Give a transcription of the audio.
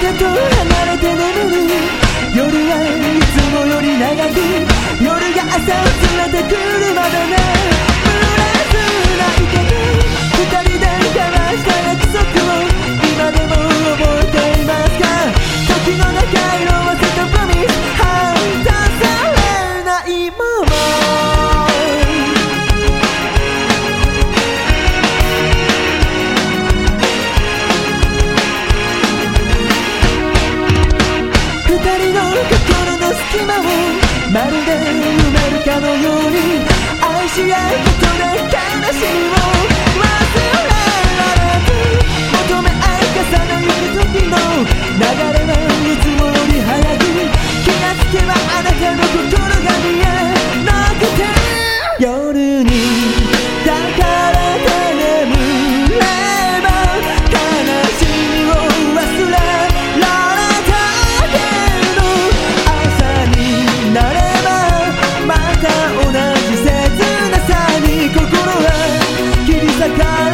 けと離れて眠る夜はいつもより長く夜が朝を連れてくるまでね隙間をまるで埋めるかのように愛し合うことなんか sacar